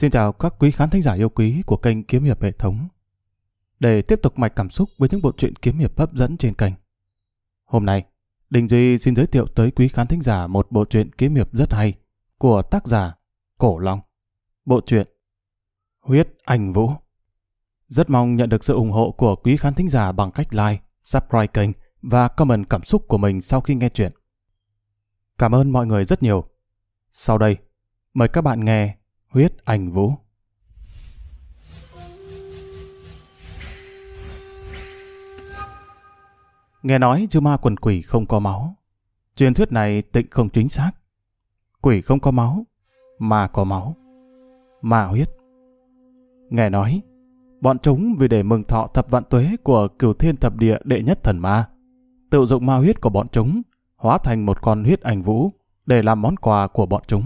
Xin chào các quý khán thính giả yêu quý của kênh Kiếm Hiệp Hệ Thống. Để tiếp tục mạch cảm xúc với những bộ truyện kiếm hiệp hấp dẫn trên kênh. Hôm nay, Đình Duy xin giới thiệu tới quý khán thính giả một bộ truyện kiếm hiệp rất hay của tác giả Cổ Long. Bộ truyện Huyết Anh Vũ. Rất mong nhận được sự ủng hộ của quý khán thính giả bằng cách like, subscribe kênh và comment cảm xúc của mình sau khi nghe chuyện. Cảm ơn mọi người rất nhiều. Sau đây, mời các bạn nghe Huyết Anh Vũ. Nghe nói chư ma quần quỷ không có máu. Truyền thuyết này tịnh không chính xác. Quỷ không có máu, mà có máu. Ma huyết. Nghe nói, bọn chúng vì để mừng thọ thập vạn tuế của cửu thiên thập địa đệ nhất thần ma, tự dụng ma huyết của bọn chúng, hóa thành một con huyết ảnh vũ để làm món quà của bọn chúng.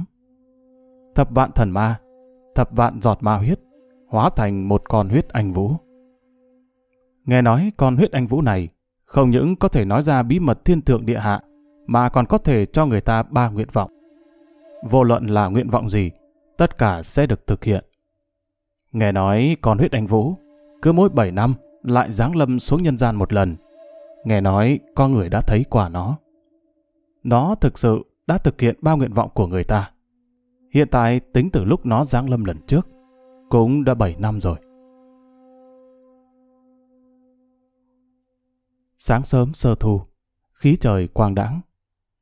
Thập vạn thần ma, thập vạn giọt ma huyết, hóa thành một con huyết anh vũ. Nghe nói con huyết anh vũ này không những có thể nói ra bí mật thiên thượng địa hạ, mà còn có thể cho người ta ba nguyện vọng. Vô luận là nguyện vọng gì, tất cả sẽ được thực hiện. Nghe nói con huyết anh vũ, cứ mỗi 7 năm lại giáng lâm xuống nhân gian một lần. Nghe nói có người đã thấy quả nó. Nó thực sự đã thực hiện bao nguyện vọng của người ta. Hiện tại tính từ lúc nó giáng lâm lần trước, cũng đã 7 năm rồi. Sáng sớm sơ thu, khí trời quang đãng.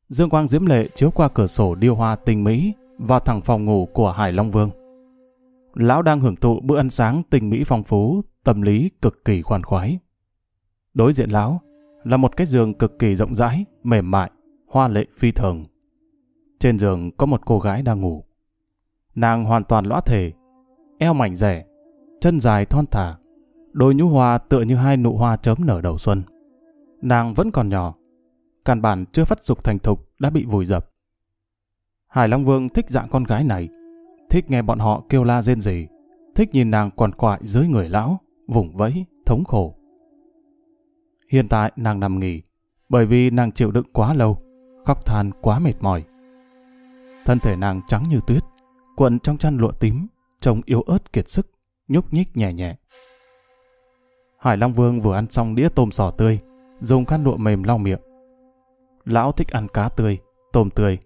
Dương quang diễm lệ chiếu qua cửa sổ điêu hoa tinh mỹ vào thẳng phòng ngủ của Hải Long Vương. Lão đang hưởng thụ bữa ăn sáng tinh mỹ phong phú, tâm lý cực kỳ khoan khoái. Đối diện lão là một cái giường cực kỳ rộng rãi, mềm mại, hoa lệ phi thường. Trên giường có một cô gái đang ngủ. Nàng hoàn toàn lõa thể, eo mảnh rẻ, chân dài thon thả, đôi nhũ hoa tựa như hai nụ hoa chớm nở đầu xuân. Nàng vẫn còn nhỏ, căn bản chưa phát dục thành thục đã bị vùi dập. Hải Long Vương thích dạng con gái này, thích nghe bọn họ kêu la rên rỉ, thích nhìn nàng quằn quại dưới người lão, vùng vẫy, thống khổ. Hiện tại nàng nằm nghỉ, bởi vì nàng chịu đựng quá lâu, khóc than quá mệt mỏi. Thân thể nàng trắng như tuyết, quận trong chăn lụa tím, trông yếu ớt kiệt sức, nhúc nhích nhẹ nhẹ. Hải Long Vương vừa ăn xong đĩa tôm sò tươi, dùng khăn lụa mềm lau miệng. Lão thích ăn cá tươi, tôm tươi.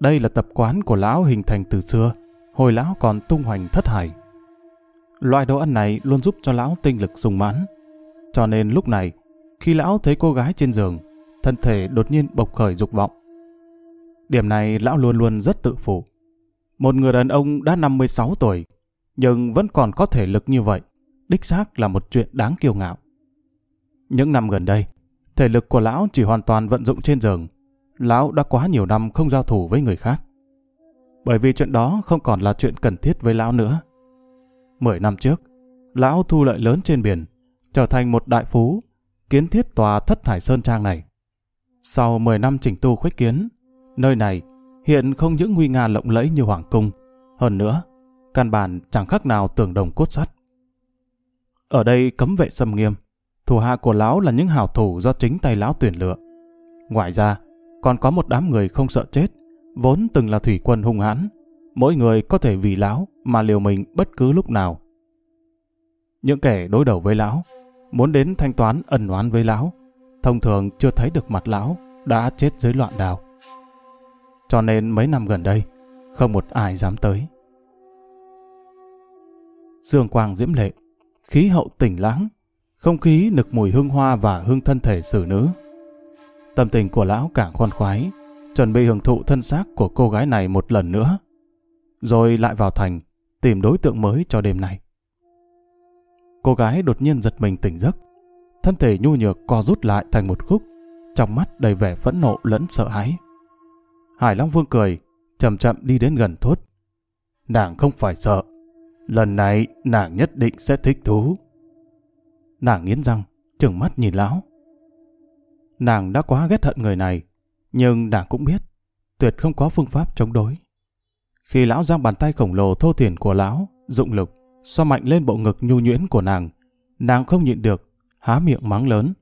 Đây là tập quán của lão hình thành từ xưa, hồi lão còn tung hoành thất hải. Loại đồ ăn này luôn giúp cho lão tinh lực sung mãn. Cho nên lúc này, khi lão thấy cô gái trên giường, thân thể đột nhiên bộc khởi dục vọng. Điểm này lão luôn luôn rất tự phụ. Một người đàn ông đã 56 tuổi, nhưng vẫn còn có thể lực như vậy, đích xác là một chuyện đáng kiêu ngạo. Những năm gần đây, thể lực của lão chỉ hoàn toàn vận dụng trên giường. Lão đã quá nhiều năm không giao thủ với người khác. Bởi vì chuyện đó không còn là chuyện cần thiết với lão nữa. Mười năm trước, lão thu lợi lớn trên biển, trở thành một đại phú, kiến thiết tòa thất hải sơn trang này. Sau 10 năm chỉnh tu khuếch kiến, nơi này hiện không những nguy nga lộng lẫy như hoàng cung, hơn nữa, căn bản chẳng khác nào tường đồng cốt sắt. Ở đây cấm vệ xâm nghiêm, thủ hạ của lão là những hảo thủ do chính tay lão tuyển lựa. Ngoài ra, còn có một đám người không sợ chết, vốn từng là thủy quân hung hãn, mỗi người có thể vì lão mà liều mình bất cứ lúc nào. Những kẻ đối đầu với lão, muốn đến thanh toán ẩn oán với lão, thông thường chưa thấy được mặt lão, đã chết dưới loạn đào. Cho nên mấy năm gần đây, không một ai dám tới. Dương quang diễm lệ, khí hậu tỉnh lãng, không khí nực mùi hương hoa và hương thân thể xử nữ. Tâm tình của lão càng khoan khoái, chuẩn bị hưởng thụ thân xác của cô gái này một lần nữa, rồi lại vào thành tìm đối tượng mới cho đêm nay. Cô gái đột nhiên giật mình tỉnh giấc, thân thể nhu nhược co rút lại thành một khúc, trong mắt đầy vẻ phẫn nộ lẫn sợ hãi. Hải Long Vương cười, chậm chậm đi đến gần thốt. Nàng không phải sợ, lần này nàng nhất định sẽ thích thú. Nàng nghiến răng, trừng mắt nhìn lão. Nàng đã quá ghét hận người này, nhưng nàng cũng biết, tuyệt không có phương pháp chống đối. Khi lão giang bàn tay khổng lồ thô thiển của lão, dụng lực, xoa mạnh lên bộ ngực nhu nhuyễn của nàng, nàng không nhịn được, há miệng mắng lớn.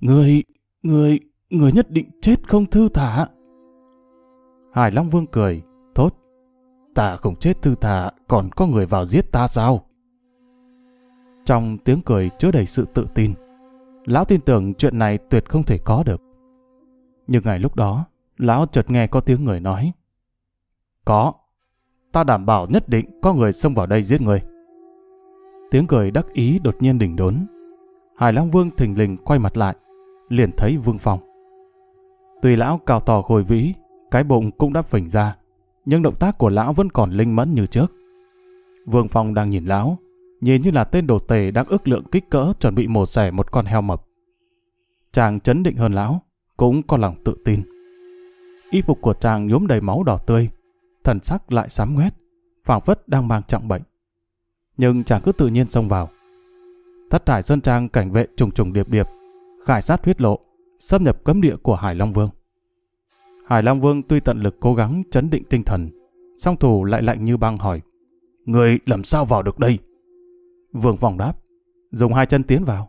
Người, người, người nhất định chết không thư thả. Hải Long Vương cười, thốt. ta không chết thư thà, còn có người vào giết ta sao? Trong tiếng cười chứa đầy sự tự tin, lão tin tưởng chuyện này tuyệt không thể có được. Nhưng ngày lúc đó, lão chợt nghe có tiếng người nói. Có, ta đảm bảo nhất định có người xông vào đây giết người. Tiếng cười đắc ý đột nhiên đỉnh đốn. Hải Long Vương thình lình quay mặt lại, liền thấy Vương Phong. Tuy lão cao to khôi vĩ, cái bụng cũng đã phình ra, nhưng động tác của lão vẫn còn linh mẫn như trước. Vương Phong đang nhìn lão, nhìn như là tên đồ tể đang ước lượng kích cỡ chuẩn bị mổ xẻ một con heo mập. Chàng chấn định hơn lão, cũng có lòng tự tin. Y phục của chàng nhuốm đầy máu đỏ tươi, thần sắc lại sám ngoét, phảng phất đang mang trọng bệnh. Nhưng chàng cứ tự nhiên xông vào. Thất thải sơn trang cảnh vệ trùng trùng điệp điệp, khải sát huyết lộ, xâm nhập cấm địa của Hải Long Vương. Hải Long Vương tuy tận lực cố gắng chấn định tinh thần, song thủ lại lạnh như băng hỏi, Người làm sao vào được đây? Vương vòng đáp, dùng hai chân tiến vào.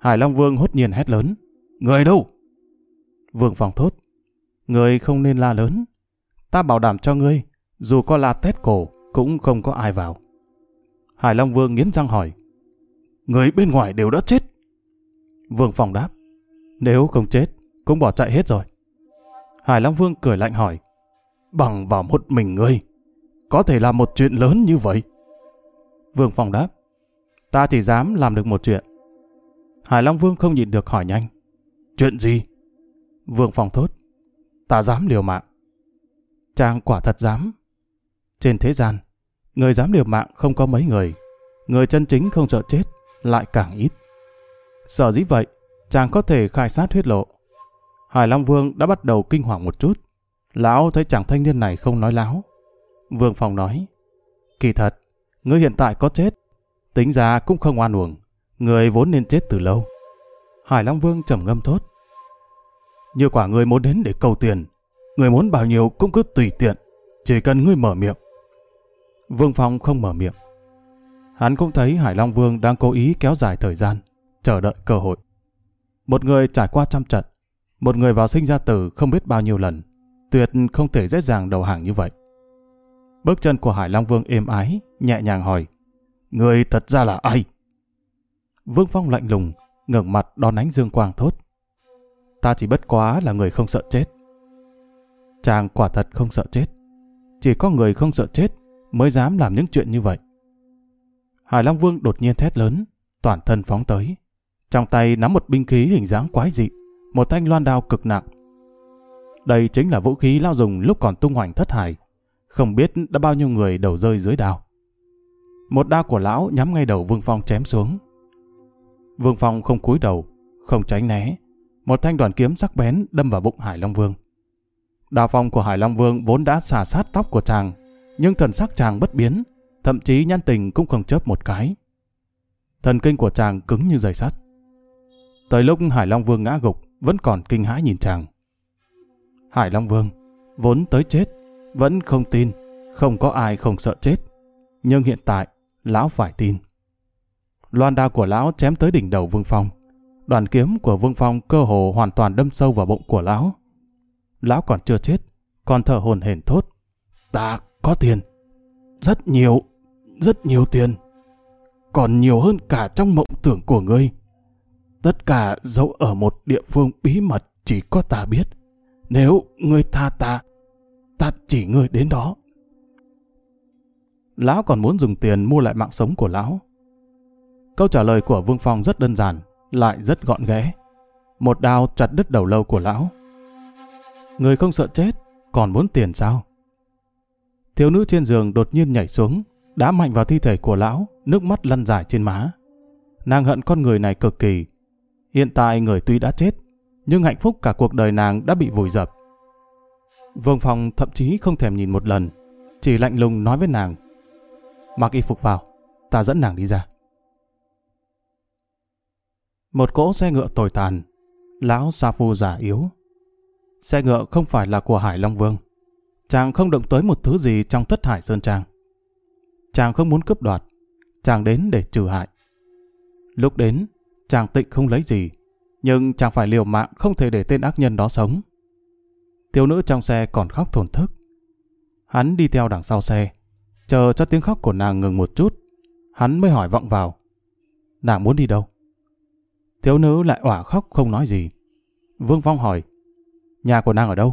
Hải Long Vương hốt nhiên hét lớn, Người đâu? Vương Phong thốt, Người không nên la lớn. Ta bảo đảm cho ngươi, dù có la tét cổ, cũng không có ai vào. Hải Long Vương nghiến răng hỏi, Người bên ngoài đều đã chết. Vương phòng đáp, Nếu không chết, cũng bỏ chạy hết rồi. Hải Long Vương cười lạnh hỏi, Bằng vào một mình ngươi, có thể làm một chuyện lớn như vậy. Vương Phong đáp, ta chỉ dám làm được một chuyện. Hải Long Vương không nhịn được hỏi nhanh, chuyện gì? Vương Phong thốt, ta dám liều mạng. Chàng quả thật dám. Trên thế gian, người dám liều mạng không có mấy người, người chân chính không sợ chết lại càng ít. Sợ dĩ vậy, chàng có thể khai sát huyết lộ. Hải Long Vương đã bắt đầu kinh hoàng một chút. Lão thấy chàng thanh niên này không nói láo. Vương Phong nói, kỳ thật, ngươi hiện tại có chết, tính ra cũng không oan uổng, người vốn nên chết từ lâu. Hải Long Vương trầm ngâm thốt, như quả người muốn đến để cầu tiền, người muốn bao nhiêu cũng cứ tùy tiện, chỉ cần ngươi mở miệng. Vương Phong không mở miệng. Hắn cũng thấy Hải Long Vương đang cố ý kéo dài thời gian, chờ đợi cơ hội. Một người trải qua trăm trận, một người vào sinh ra tử không biết bao nhiêu lần, tuyệt không thể dễ dàng đầu hàng như vậy. Bước chân của Hải Long Vương êm ái, nhẹ nhàng hỏi, Người thật ra là ai? Vương Phong lạnh lùng, ngẩng mặt đón ánh dương quang thốt. Ta chỉ bất quá là người không sợ chết. Chàng quả thật không sợ chết. Chỉ có người không sợ chết mới dám làm những chuyện như vậy. Hải Long Vương đột nhiên thét lớn, toàn thân phóng tới. Trong tay nắm một binh khí hình dáng quái dị, một thanh loan đao cực nặng. Đây chính là vũ khí lao dùng lúc còn tung hoành thất hải, không biết đã bao nhiêu người đầu rơi dưới đao. Một đao của lão nhắm ngay đầu Vương Phong chém xuống. Vương Phong không cúi đầu, không tránh né. Một thanh đoàn kiếm sắc bén đâm vào bụng Hải Long Vương. Đao phong của Hải Long Vương vốn đã xà sát tóc của chàng, nhưng thần sắc chàng bất biến, thậm chí nhăn tình cũng không chớp một cái. Thần kinh của chàng cứng như dây sắt. Tới lúc Hải Long Vương ngã gục, vẫn còn kinh hãi nhìn chàng. Hải Long Vương, vốn tới chết, vẫn không tin, không có ai không sợ chết. Nhưng hiện tại, lão phải tin. Loan đao của lão chém tới đỉnh đầu Vương Phong. Đoàn kiếm của Vương Phong cơ hồ hoàn toàn đâm sâu vào bụng của lão. Lão còn chưa chết, còn thở hồn hển thốt. Ta có tiền. Rất nhiều, rất nhiều tiền. Còn nhiều hơn cả trong mộng tưởng của ngươi. Tất cả giấu ở một địa phương bí mật chỉ có ta biết. Nếu ngươi tha ta, ta chỉ ngươi đến đó. Lão còn muốn dùng tiền mua lại mạng sống của lão. Câu trả lời của Vương Phong rất đơn giản, lại rất gọn ghẽ. Một đao chặt đứt đầu lâu của lão. Người không sợ chết, còn muốn tiền sao? Thiếu nữ trên giường đột nhiên nhảy xuống, đá mạnh vào thi thể của lão, nước mắt lăn dài trên má. Nàng hận con người này cực kỳ. Hiện tại người tuy đã chết, nhưng hạnh phúc cả cuộc đời nàng đã bị vùi dập. Vương Phong thậm chí không thèm nhìn một lần, chỉ lạnh lùng nói với nàng. Mặc y phục vào, ta dẫn nàng đi ra. Một cỗ xe ngựa tồi tàn, lão sa phu giả yếu. Xe ngựa không phải là của Hải Long Vương. Chàng không động tới một thứ gì trong thất hải Sơn Trang. Chàng không muốn cướp đoạt, chàng đến để trừ hại. Lúc đến, chàng tịnh không lấy gì, nhưng chàng phải liều mạng không thể để tên ác nhân đó sống. Thiếu nữ trong xe còn khóc thổn thức. Hắn đi theo đằng sau xe, chờ cho tiếng khóc của nàng ngừng một chút. Hắn mới hỏi vọng vào. Nàng muốn đi đâu? Thiếu nữ lại òa khóc không nói gì. Vương Phong hỏi, nhà của nàng ở đâu?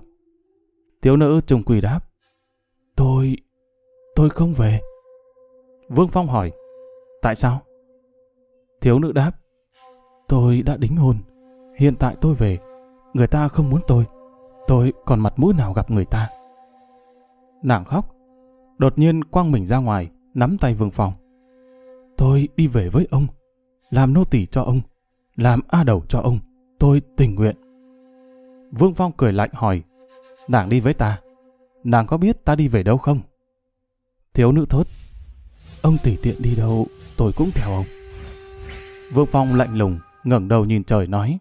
Thiếu nữ trùng quỳ đáp, tôi, tôi không về. Vương Phong hỏi, tại sao? Thiếu nữ đáp, tôi đã đính hôn, hiện tại tôi về, người ta không muốn tôi, tôi còn mặt mũi nào gặp người ta. Nàng khóc, đột nhiên quăng mình ra ngoài, nắm tay Vương Phong. Tôi đi về với ông, làm nô tỳ cho ông, làm a đầu cho ông, tôi tình nguyện. Vương Phong cười lạnh hỏi, nàng đi với ta, nàng có biết ta đi về đâu không? Thiếu nữ thốt, ông tỉ tiện đi đâu, tôi cũng theo ông. Vương Phong lạnh lùng, ngẩng đầu nhìn trời nói,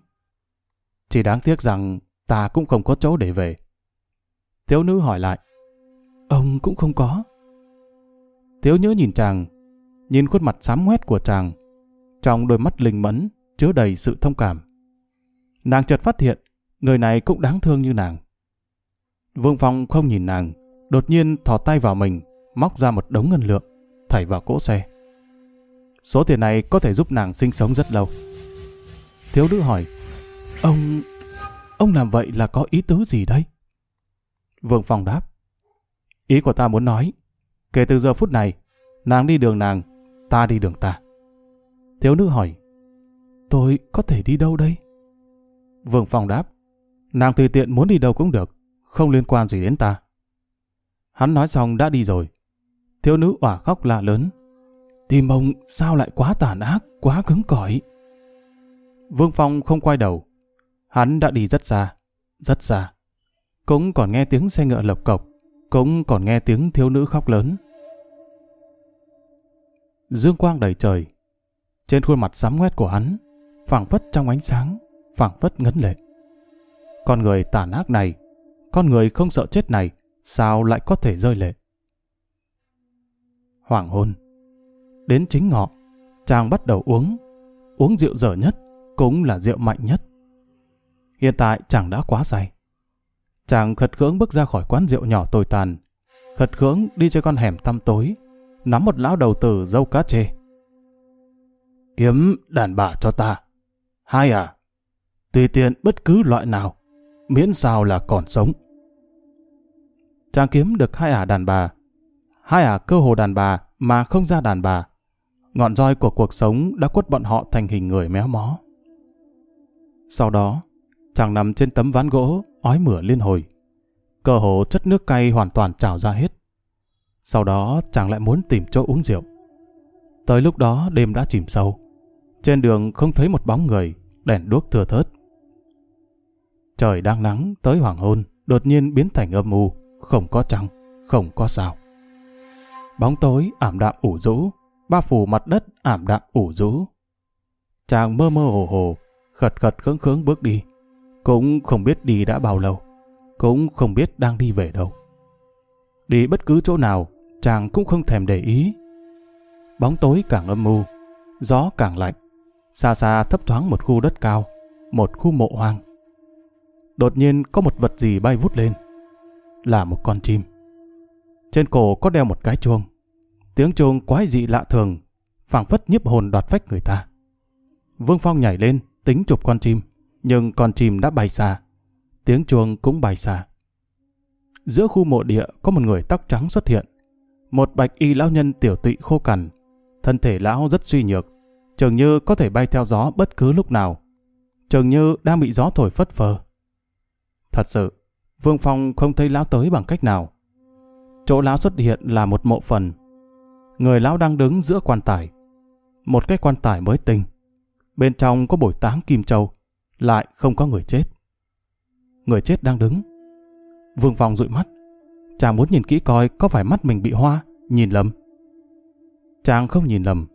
chỉ đáng tiếc rằng ta cũng không có chỗ để về. Thiếu nữ hỏi lại, ông cũng không có. Thiếu nhớ nhìn chàng, nhìn khuôn mặt xám ngoét của chàng, trong đôi mắt linh mẫn chứa đầy sự thông cảm. Nàng chợt phát hiện, người này cũng đáng thương như nàng. Vương Phong không nhìn nàng, đột nhiên thò tay vào mình, móc ra một đống ngân lượng, thảy vào cỗ xe. Số tiền này có thể giúp nàng sinh sống rất lâu. Thiếu nữ hỏi, ông... ông làm vậy là có ý tứ gì đây? Vương Phong đáp, ý của ta muốn nói, kể từ giờ phút này, nàng đi đường nàng, ta đi đường ta. Thiếu nữ hỏi, tôi có thể đi đâu đây? Vương Phong đáp, nàng tùy tiện muốn đi đâu cũng được, không liên quan gì đến ta. Hắn nói xong đã đi rồi. Thiếu nữ òa khóc la lớn. Tim ông sao lại quá tàn ác, quá cứng cỏi. Vương Phong không quay đầu. Hắn đã đi rất xa, rất xa. Cũng còn nghe tiếng xe ngựa lộc cộc, cũng còn nghe tiếng thiếu nữ khóc lớn. Dương quang đầy trời. Trên khuôn mặt sám ngoét của hắn, phảng phất trong ánh sáng, phảng phất ngấn lệ. Con người tàn ác này, con người không sợ chết này, sao lại có thể rơi lệ? Hoàng hôn. Đến chính ngọ, chàng bắt đầu uống. Uống rượu dở nhất, cũng là rượu mạnh nhất. Hiện tại chàng đã quá say. Chàng khật khưỡng bước ra khỏi quán rượu nhỏ tồi tàn, khật khưỡng đi trên con hẻm tăm tối, nắm một lão đầu tử dâu cá chê. Kiếm đàn bà cho ta. Hai à, tùy tiện bất cứ loại nào, miễn sao là còn sống. Chàng kiếm được hai ả đàn bà. Hai ả cơ hồ đàn bà mà không ra đàn bà. Ngọn roi của cuộc sống đã quất bọn họ thành hình người méo mó. Sau đó, chàng nằm trên tấm ván gỗ, ói mửa liên hồi. Cơ hồ chất nước cay hoàn toàn trào ra hết. Sau đó chàng lại muốn tìm chỗ uống rượu. Tới lúc đó đêm đã chìm sâu. Trên đường không thấy một bóng người, đèn đuốc thừa thớt. Trời đang nắng tới hoàng hôn, đột nhiên biến thành âm u, không có trăng, không có sao. Bóng tối ảm đạm ủ rũ, ba phủ mặt đất ảm đạm ủ rũ. Chàng mơ mơ hồ hồ, khật khật khướng khướng bước đi, cũng không biết đi đã bao lâu, cũng không biết đang đi về đâu. Đi bất cứ chỗ nào, chàng cũng không thèm để ý. Bóng tối càng âm mưu, gió càng lạnh, xa xa thấp thoáng một khu đất cao, một khu mộ hoang. Đột nhiên có một vật gì bay vút lên, là một con chim. Trên cổ có đeo một cái chuông, tiếng chuông quái dị lạ thường, phảng phất nhiếp hồn đoạt phách người ta. Vương Phong nhảy lên, tính chụp con chim, nhưng con chim đã bay xa, tiếng chuông cũng bay xa. Giữa khu mộ địa có một người tóc trắng xuất hiện. Một bạch y lão nhân tiểu tụy khô cằn. Thân thể lão rất suy nhược, chừng như có thể bay theo gió bất cứ lúc nào. Chừng như đang bị gió thổi phất phơ. Thật sự, Vương Phong không thấy lão tới bằng cách nào. Chỗ lão xuất hiện là một mộ phần. Người lão đang đứng giữa quan tài. Một cái quan tài mới tinh. Bên trong có bồi táng kim châu, lại không có người chết. Người chết đang đứng, Vương Phong dụi mắt. Chàng muốn nhìn kỹ coi có phải mắt mình bị hoa, nhìn lầm. Chàng không nhìn lầm.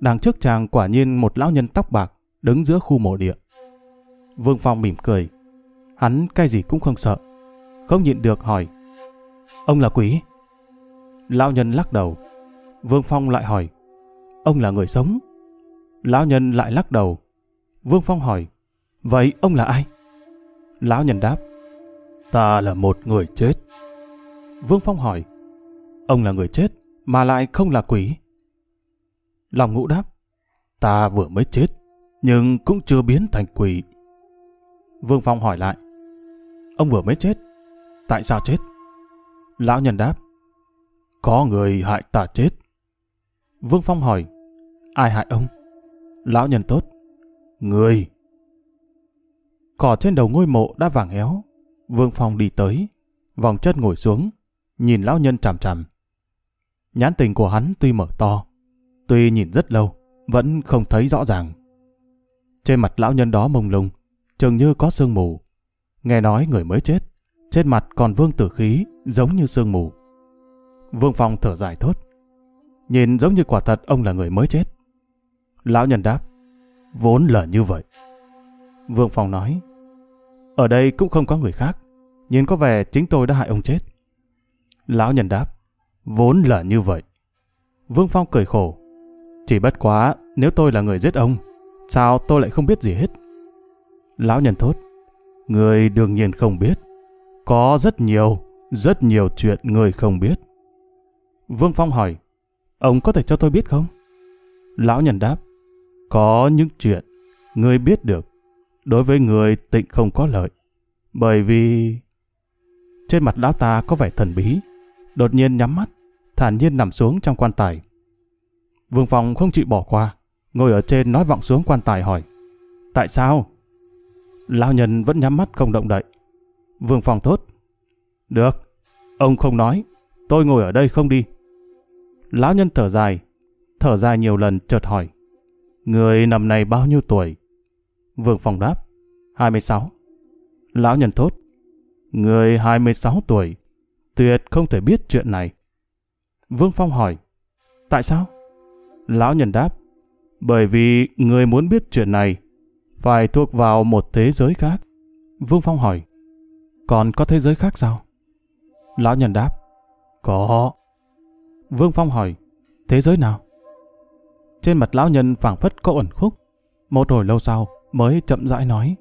Đằng trước chàng quả nhiên một lão nhân tóc bạc đứng giữa khu mộ địa. Vương Phong mỉm cười. Hắn cái gì cũng không sợ. Không nhịn được hỏi. Ông là quỷ? Lão nhân lắc đầu. Vương Phong lại hỏi. Ông là người sống? Lão nhân lại lắc đầu. Vương Phong hỏi. Vậy ông là ai? Lão nhân đáp. Ta là một người chết. Vương Phong hỏi, ông là người chết, mà lại không là quỷ. Lòng ngũ đáp, ta vừa mới chết, nhưng cũng chưa biến thành quỷ. Vương Phong hỏi lại, ông vừa mới chết, tại sao chết? Lão nhân đáp, có người hại ta chết. Vương Phong hỏi, ai hại ông? Lão nhân tốt, người. Cỏ trên đầu ngôi mộ đã vàng héo, Vương Phong đi tới, vòng chân ngồi xuống, nhìn lão nhân chằm chằm. Nhãn tình của hắn tuy mở to, tuy nhìn rất lâu, vẫn không thấy rõ ràng. Trên mặt lão nhân đó mông lung, chừng như có sương mù. Nghe nói người mới chết, trên mặt còn vương tử khí, giống như sương mù. Vương Phong thở dài thốt. Nhìn giống như quả thật ông là người mới chết. Lão nhân đáp, vốn là như vậy. Vương Phong nói, ở đây cũng không có người khác, nhìn có vẻ chính tôi đã hại ông chết. Lão nhân đáp, vốn là như vậy. Vương Phong cười khổ, chỉ bất quá nếu tôi là người giết ông, sao tôi lại không biết gì hết? Lão nhân thốt, người đương nhiên không biết. Có rất nhiều, rất nhiều chuyện người không biết. Vương Phong hỏi, ông có thể cho tôi biết không? Lão nhân đáp, có những chuyện người biết được, đối với người tịnh không có lợi. Bởi vì... Trên mặt lão ta có vẻ thần bí, đột nhiên nhắm mắt, thản nhiên nằm xuống trong quan tài. Vương Phong không chịu bỏ qua, ngồi ở trên nói vọng xuống quan tài hỏi. Tại sao? Lão nhân vẫn nhắm mắt không động đậy. Vương Phong thốt. Được, ông không nói, tôi ngồi ở đây không đi. Lão nhân thở dài, thở dài nhiều lần chợt hỏi. Người năm nay bao nhiêu tuổi? Vương Phong đáp. 26. Lão nhân thốt. Người 26 tuổi, tuyệt không thể biết chuyện này. Vương Phong hỏi. Tại sao? Lão nhân đáp. Bởi vì người muốn biết chuyện này, phải thuộc vào một thế giới khác. Vương Phong hỏi. Còn có thế giới khác sao? Lão nhân đáp. Có. Vương Phong hỏi. Thế giới nào? Trên mặt lão nhân phảng phất có ẩn khúc. Một hồi lâu sau mới chậm rãi nói.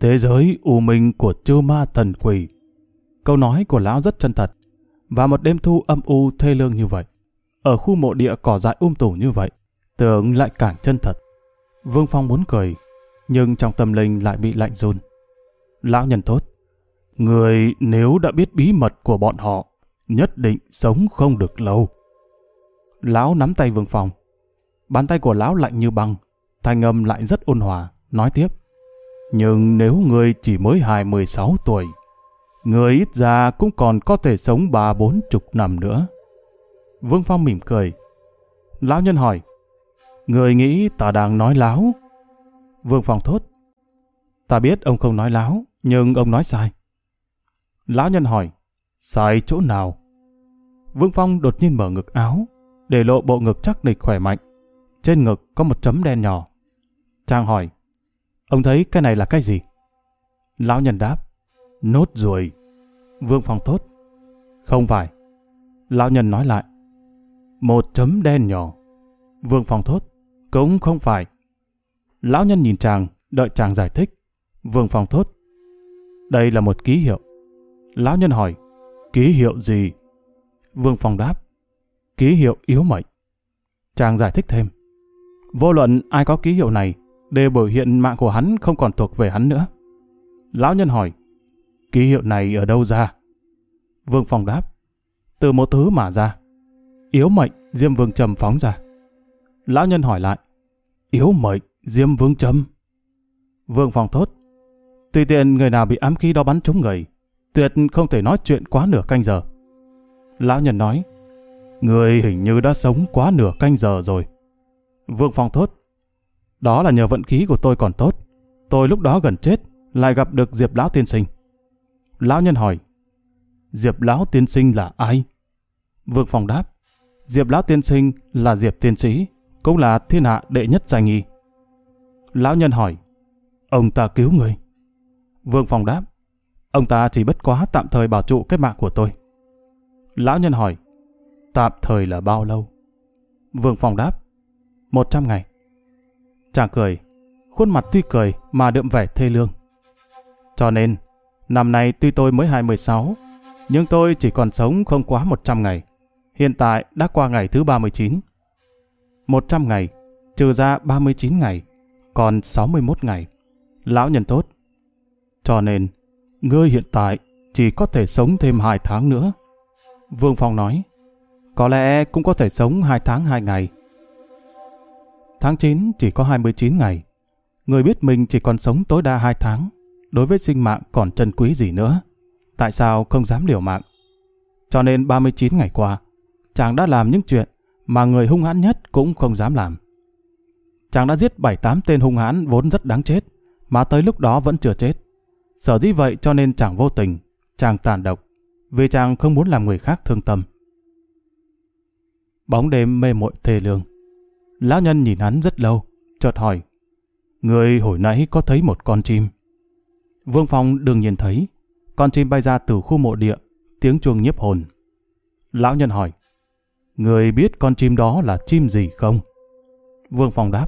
Thế giới u minh của chư ma thần quỷ. Câu nói của lão rất chân thật. Và một đêm thu âm u thê lương như vậy. Ở khu mộ địa cỏ dại um tủ như vậy. Tưởng lại càng chân thật. Vương Phong muốn cười. Nhưng trong tâm linh lại bị lạnh run. Lão nhân thốt. Người nếu đã biết bí mật của bọn họ, nhất định sống không được lâu. Lão nắm tay Vương Phong. Bàn tay của lão lạnh như băng, thanh âm lại rất ôn hòa, nói tiếp. Nhưng nếu người chỉ mới 26 tuổi, người ít ra cũng còn có thể sống ba bốn chục năm nữa. Vương Phong mỉm cười. Lão nhân hỏi, người nghĩ ta đang nói láo? Vương Phong thốt, ta biết ông không nói láo, nhưng ông nói sai. Lão nhân hỏi, sai chỗ nào? Vương Phong đột nhiên mở ngực áo, để lộ bộ ngực chắc nịch khỏe mạnh. Trên ngực có một chấm đen nhỏ. Trang hỏi, ông thấy cái này là cái gì? Lão nhân đáp, nốt ruồi. Vương Phong thốt, không phải. Lão nhân nói lại, một chấm đen nhỏ. Vương Phong thốt, cũng không phải. Lão nhân nhìn chàng, đợi chàng giải thích. Vương Phong thốt, đây là một ký hiệu. Lão nhân hỏi, ký hiệu gì? Vương Phong đáp, ký hiệu yếu mệnh. Chàng giải thích thêm, vô luận ai có ký hiệu này, đều biểu hiện mạng của hắn không còn thuộc về hắn nữa. Lão nhân hỏi, ký hiệu này ở đâu ra? Vương Phong đáp, từ một thứ mà ra. Yếu mệnh, Diêm Vương Trầm phóng ra. Lão nhân hỏi lại, yếu mệnh, Diêm Vương Trầm. Vương Phong thốt, tùy tiện người nào bị ám khí đó bắn trúng người, tuyệt không thể nói chuyện quá nửa canh giờ. Lão nhân nói, người hình như đã sống quá nửa canh giờ rồi. Vương Phong thốt, đó là nhờ vận khí của tôi còn tốt. Tôi lúc đó gần chết, lại gặp được Diệp Lão Tiên Sinh. Lão nhân hỏi, Diệp Lão Tiên Sinh là ai? Vương Phong đáp, Diệp Lão Tiên Sinh là Diệp Tiên Sĩ, cũng là thiên hạ đệ nhất danh nghi. Lão nhân hỏi, ông ta cứu người. Vương Phong đáp, Ông ta chỉ bất quá tạm thời bảo trụ cái mạng của tôi. Lão nhân hỏi, tạm thời là bao lâu? Vương Phong đáp, một trăm ngày. Chàng cười, khuôn mặt tuy cười mà đượm vẻ thê lương. Cho nên, năm nay tuy tôi mới 26, nhưng tôi chỉ còn sống không quá 100 ngày, Hiện tại đã qua ngày thứ 39. 100 ngày, trừ ra 39 ngày, còn 61 ngày. Lão nhân tốt. Cho nên, ngươi hiện tại chỉ có thể sống thêm 2 tháng nữa. Vương Phong nói, có lẽ cũng có thể sống 2 tháng 2 ngày. Tháng 9 chỉ có 29 ngày. Người biết mình chỉ còn sống tối đa 2 tháng. Đối với sinh mạng còn trân quý gì nữa. Tại sao không dám liều mạng? Cho nên 39 ngày qua, chàng đã làm những chuyện mà người hung hãn nhất cũng không dám làm. Chàng đã giết 7-8 tên hung hãn vốn rất đáng chết, mà tới lúc đó vẫn chưa chết. Sở dĩ vậy cho nên chàng vô tình, chàng tàn độc, vì chàng không muốn làm người khác thương tâm. Bóng đêm mê muội thề lương. Lão nhân nhìn hắn rất lâu, chợt hỏi. Người hồi nãy có thấy một con chim? Vương Phong đương nhiên thấy. Con chim bay ra từ khu mộ địa, tiếng chuông nhiếp hồn. Lão nhân hỏi. Người biết con chim đó là chim gì không? Vương Phong đáp.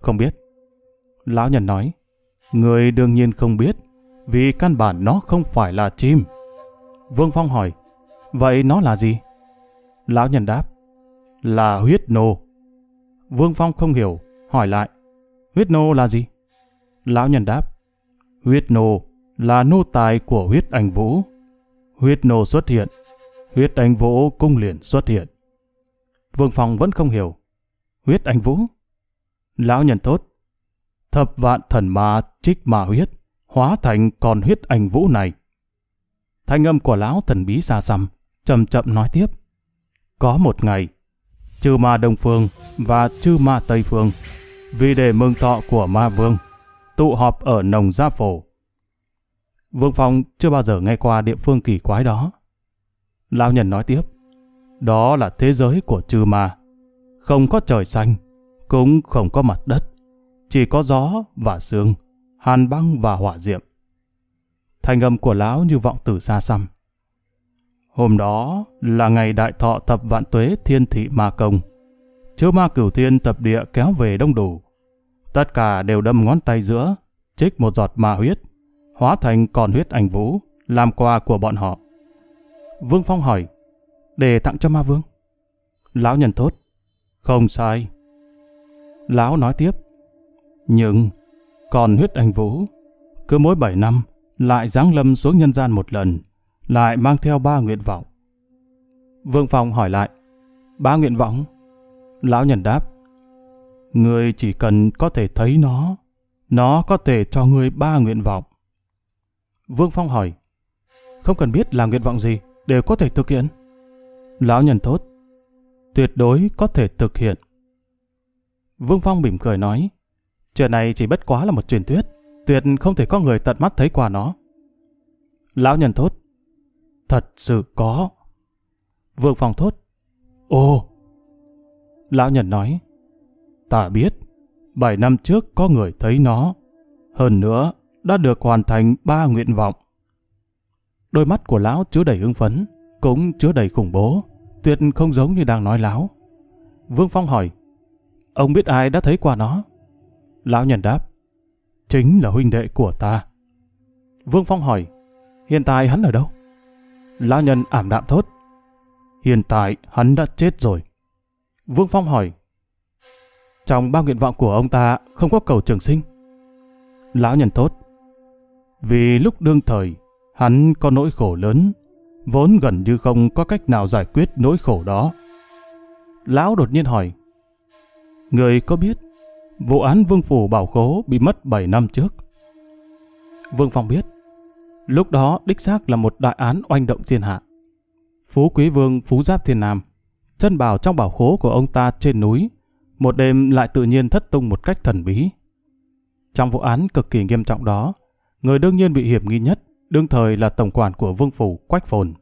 Không biết. Lão nhân nói. Người đương nhiên không biết, vì căn bản nó không phải là chim. Vương Phong hỏi. Vậy nó là gì? Lão nhân đáp. Là huyết nô. Vương Phong không hiểu, hỏi lại. Huyết nô là gì? Lão nhân đáp. Huyết nô là nô tài của huyết anh vũ. Huyết nô xuất hiện, huyết anh vũ cung liền xuất hiện. Vương Phong vẫn không hiểu. Huyết anh vũ? Lão nhân tốt. Thập vạn thần ma trích ma huyết, hóa thành con huyết anh vũ này. Thanh âm của lão thần bí xa xăm, chậm chậm nói tiếp. Có một ngày, chư ma Đông Phương và chư ma Tây Phương, vì để mừng thọ của ma vương, tụ họp ở nồng gia phổ. Vương Phong chưa bao giờ nghe qua địa phương kỳ quái đó. Lão nhân nói tiếp, đó là thế giới của chư ma. Không có trời xanh, cũng không có mặt đất, chỉ có gió và sương, hàn băng và hỏa diệm. Thành âm của lão như vọng từ xa xăm. Hôm đó là ngày đại thọ thập vạn tuế thiên thị ma công. Chư ma cửu thiên tập địa kéo về đông đủ. Tất cả đều đâm ngón tay giữa, trích một giọt ma huyết, hóa thành còn huyết ảnh vũ, làm quà của bọn họ. Vương Phong hỏi, để tặng cho ma vương. Lão nhân tốt, không sai. Lão nói tiếp, nhưng còn huyết ảnh vũ, cứ mỗi bảy năm lại giáng lâm xuống nhân gian một lần, lại mang theo ba nguyện vọng. Vương Phong hỏi lại, ba nguyện vọng? Lão nhân đáp, người chỉ cần có thể thấy nó, nó có thể cho người ba nguyện vọng. Vương Phong hỏi, không cần biết là nguyện vọng gì, đều có thể thực hiện. Lão nhân thốt tuyệt đối có thể thực hiện. Vương Phong mỉm cười nói, chuyện này chỉ bất quá là một truyền thuyết, tuyệt không thể có người tận mắt thấy qua nó. Lão nhân thốt Thật sự có. Vương Phong thốt. Ồ! Lão nhân nói. Ta biết, bảy năm trước có người thấy nó. Hơn nữa, đã được hoàn thành ba nguyện vọng. Đôi mắt của lão chứa đầy hưng phấn, cũng chứa đầy khủng bố, tuyệt không giống như đang nói láo. Vương Phong hỏi, ông biết ai đã thấy qua nó? Lão nhân đáp, chính là huynh đệ của ta. Vương Phong hỏi, hiện tại hắn ở đâu? Lão nhân ảm đạm thốt. Hiện tại hắn đã chết rồi. Vương Phong hỏi. Trong ba nguyện vọng của ông ta không có cầu trường sinh. Lão nhân tốt. Vì lúc đương thời, hắn có nỗi khổ lớn, vốn gần như không có cách nào giải quyết nỗi khổ đó. Lão đột nhiên hỏi. Người có biết vụ án Vương Phủ Bảo Khố bị mất 7 năm trước? Vương Phong biết. Lúc đó đích xác là một đại án oanh động thiên hạ. Phú Quý Vương Phú Giáp Thiên Nam, chân bảo trong bảo khố của ông ta trên núi, một đêm lại tự nhiên thất tung một cách thần bí. Trong vụ án cực kỳ nghiêm trọng đó, người đương nhiên bị hiểm nghi nhất, đương thời là tổng quản của Vương Phủ Quách Phồn.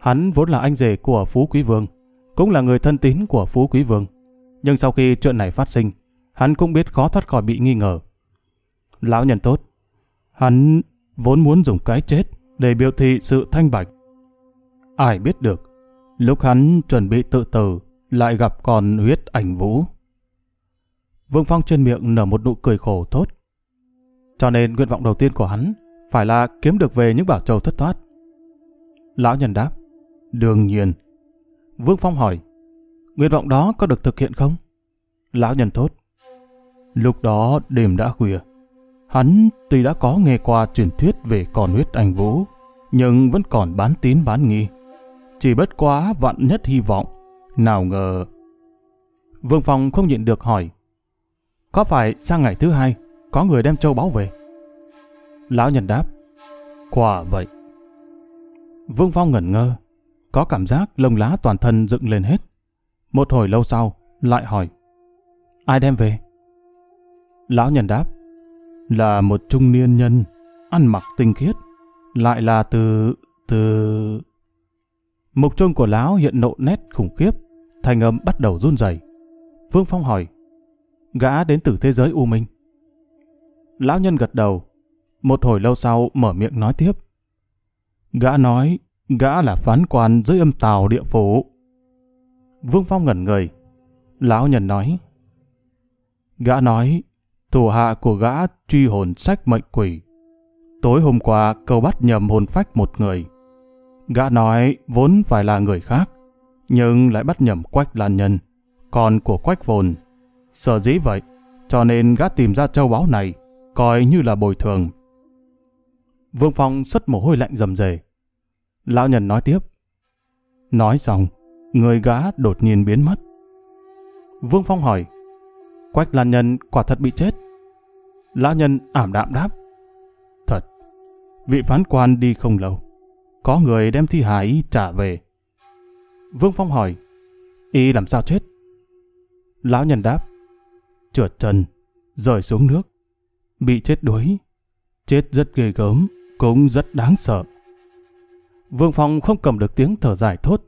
Hắn vốn là anh rể của Phú Quý Vương, cũng là người thân tín của Phú Quý Vương. Nhưng sau khi chuyện này phát sinh, hắn cũng biết khó thoát khỏi bị nghi ngờ. Lão nhân tốt, hắn vốn muốn dùng cái chết để biểu thị sự thanh bạch. Ai biết được, lúc hắn chuẩn bị tự tử, lại gặp con huyết ảnh vũ. Vương Phong trên miệng nở một nụ cười khổ thốt Cho nên nguyện vọng đầu tiên của hắn phải là kiếm được về những bảo châu thất thoát. Lão nhân đáp, đương nhiên, Vương Phong hỏi, nguyện vọng đó có được thực hiện không? Lão nhân thốt, lúc đó đêm đã khuya. Hắn tuy đã có nghe qua truyền thuyết về con huyết anh Vũ, nhưng vẫn còn bán tín bán nghi. Chỉ bất quá vạn nhất hy vọng, nào ngờ... Vương Phong không nhịn được hỏi, có phải sang ngày thứ hai, có người đem châu báu về? Lão nhân đáp, quả vậy. Vương Phong ngẩn ngơ, có cảm giác lông lá toàn thân dựng lên hết. Một hồi lâu sau, lại hỏi, ai đem về? Lão nhân đáp, là một trung niên nhân, ăn mặc tinh khiết, lại là từ... từ... Mục trông của lão hiện nộ nét khủng khiếp, thành âm bắt đầu run rẩy. Vương Phong hỏi, gã đến từ thế giới U Minh. Lão nhân gật đầu, một hồi lâu sau mở miệng nói tiếp. Gã nói, gã là phán quan dưới âm tào địa phủ. Vương Phong ngẩn người. Lão nhân nói, gã nói, thủ hạ của gã truy hồn sách mệnh quỷ. Tối hôm qua câu bắt nhầm hồn phách một người. Gã nói vốn phải là người khác, nhưng lại bắt nhầm quách lan nhân, con của quách vồn. Sợ dĩ vậy, cho nên gã tìm ra châu báu này, coi như là bồi thường. Vương Phong xuất mồ hôi lạnh rầm rề. Lão nhân nói tiếp. Nói xong, người gã đột nhiên biến mất. Vương Phong hỏi, Quách Lan Nhân quả thật bị chết. Lão nhân ảm đạm đáp. Thật, vị phán quan đi không lâu. Có người đem thi hài y trả về. Vương Phong hỏi, y làm sao chết? Lão nhân đáp, trượt chân, rời xuống nước, bị chết đuối. Chết rất ghê gớm, cũng rất đáng sợ. Vương Phong không cầm được tiếng thở dài thốt.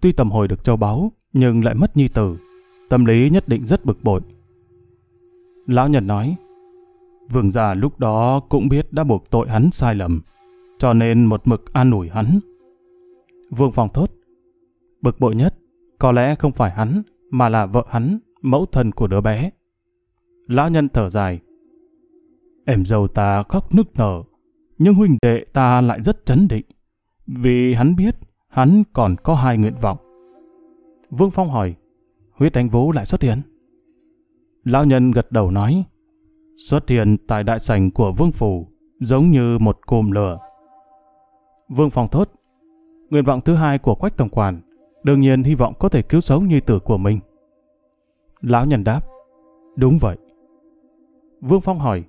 Tuy tầm hồi được châu báu, nhưng lại mất nhi tử. Tâm lý nhất định rất bực bội. Lão nhân nói, Vương già lúc đó cũng biết đã buộc tội hắn sai lầm, cho nên một mực an ủi hắn. Vương Phong thốt, bực bội nhất, có lẽ không phải hắn, mà là vợ hắn, mẫu thân của đứa bé. Lão nhân thở dài, em dâu ta khóc nức nở, nhưng huynh đệ ta lại rất chấn định, vì hắn biết hắn còn có hai nguyện vọng. Vương Phong hỏi, huyết đánh vũ lại xuất hiện. Lão nhân gật đầu nói, xuất hiện tại đại sảnh của vương phủ, giống như một cùm lửa. Vương Phong thốt, nguyện vọng thứ hai của Quách Tổng Quản, đương nhiên hy vọng có thể cứu sống nhi tử của mình. Lão nhân đáp, đúng vậy. Vương Phong hỏi,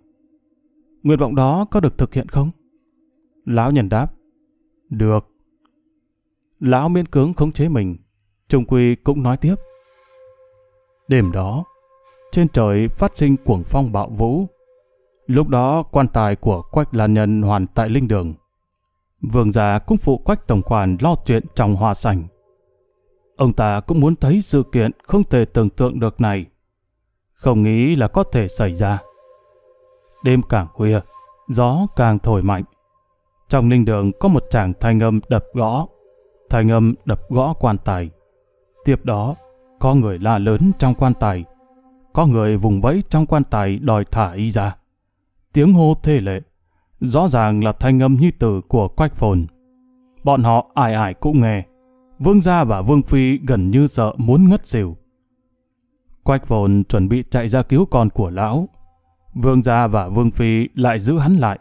nguyện vọng đó có được thực hiện không? Lão nhân đáp, được. Lão miễn cưỡng khống chế mình, Trung Quy cũng nói tiếp. Đêm đó, trên trời phát sinh cuồng phong bạo vũ. Lúc đó quan tài của Quách Lan Nhân hoàn tại linh đường. Vương gia cũng phụ Quách Tổng quản lo chuyện trong hòa sảnh. Ông ta cũng muốn thấy sự kiện không thể tưởng tượng được này. Không nghĩ là có thể xảy ra. Đêm càng khuya, gió càng thổi mạnh. Trong linh đường có một chàng thanh âm đập gõ. Thanh âm đập gõ quan tài. Tiếp đó, có người la lớn trong quan tài. Có người vùng vẫy trong quan tài đòi thả y ra. Tiếng hô thê lệ. Rõ ràng là thanh âm như tử của quách phồn. Bọn họ ai ai cũng nghe. Vương gia và Vương Phi gần như sợ muốn ngất xỉu. Quách phồn chuẩn bị chạy ra cứu con của lão. Vương gia và Vương Phi lại giữ hắn lại.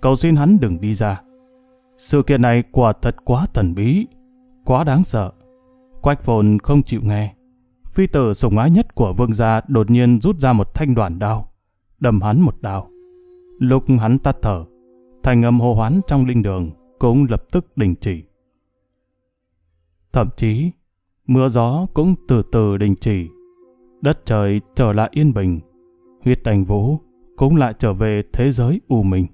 Cầu xin hắn đừng đi ra. Sự kiện này quả thật quá thần bí, quá đáng sợ. Quách phồn không chịu nghe phi tử sủng ái nhất của vương gia đột nhiên rút ra một thanh đoàn đao, đâm hắn một đao. Lúc hắn tắt thở, thành âm hô hoán trong linh đường cũng lập tức đình chỉ. Thậm chí, mưa gió cũng từ từ đình chỉ. Đất trời trở lại yên bình, huyết thành vũ cũng lại trở về thế giới u minh.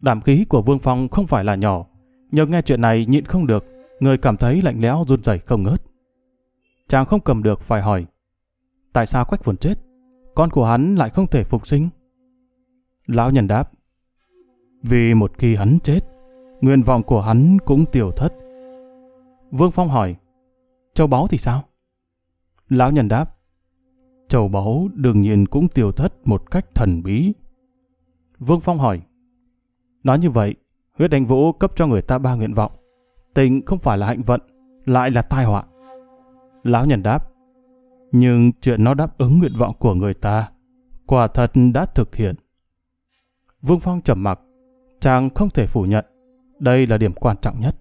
Đảm khí của Vương Phong không phải là nhỏ, nhưng nghe chuyện này nhịn không được, người cảm thấy lạnh lẽo run rẩy không ngớt. Chàng không cầm được phải hỏi. Tại sao Quách Vườn chết? Con của hắn lại không thể phục sinh? Lão nhân đáp. Vì một khi hắn chết, nguyện vọng của hắn cũng tiêu thất. Vương Phong hỏi. Châu báu thì sao? Lão nhân đáp. Châu báu đương nhiên cũng tiêu thất một cách thần bí. Vương Phong hỏi. Nói như vậy, huyết đánh vũ cấp cho người ta ba nguyện vọng. Tình không phải là hạnh vận, lại là tai họa. Lão nhân đáp, nhưng chuyện nó đáp ứng nguyện vọng của người ta, quả thật đã thực hiện. Vương Phong trầm mặc, chàng không thể phủ nhận, đây là điểm quan trọng nhất.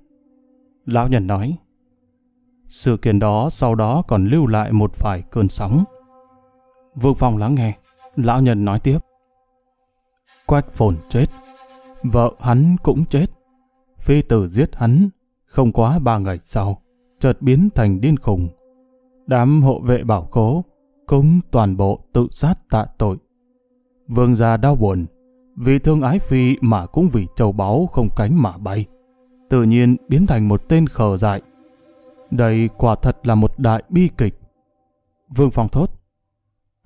Lão nhân nói, sự kiện đó sau đó còn lưu lại một vài cơn sóng. Vương Phong lắng nghe, lão nhân nói tiếp. Quách phồn chết, vợ hắn cũng chết. Phi tử giết hắn, không quá ba ngày sau, chợt biến thành điên khùng. Đám hộ vệ bảo khố cũng toàn bộ tự sát tạ tội. Vương gia đau buồn, vì thương ái phi mà cũng vì châu báu không cánh mà bay. Tự nhiên biến thành một tên khờ dại. Đây quả thật là một đại bi kịch. Vương Phong thốt.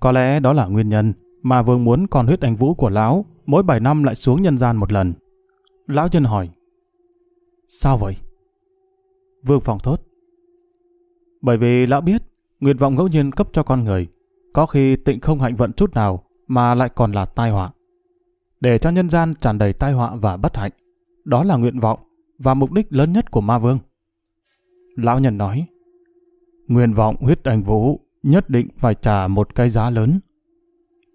Có lẽ đó là nguyên nhân mà Vương muốn con huyết anh vũ của lão mỗi 7 năm lại xuống nhân gian một lần. Lão nhân hỏi. Sao vậy? Vương Phong thốt. Bởi vì lão biết, nguyện vọng ngẫu nhiên cấp cho con người, có khi tịnh không hạnh vận chút nào mà lại còn là tai họa. Để cho nhân gian tràn đầy tai họa và bất hạnh, đó là nguyện vọng và mục đích lớn nhất của ma vương. Lão nhân nói, nguyện vọng huyết anh vũ nhất định phải trả một cái giá lớn.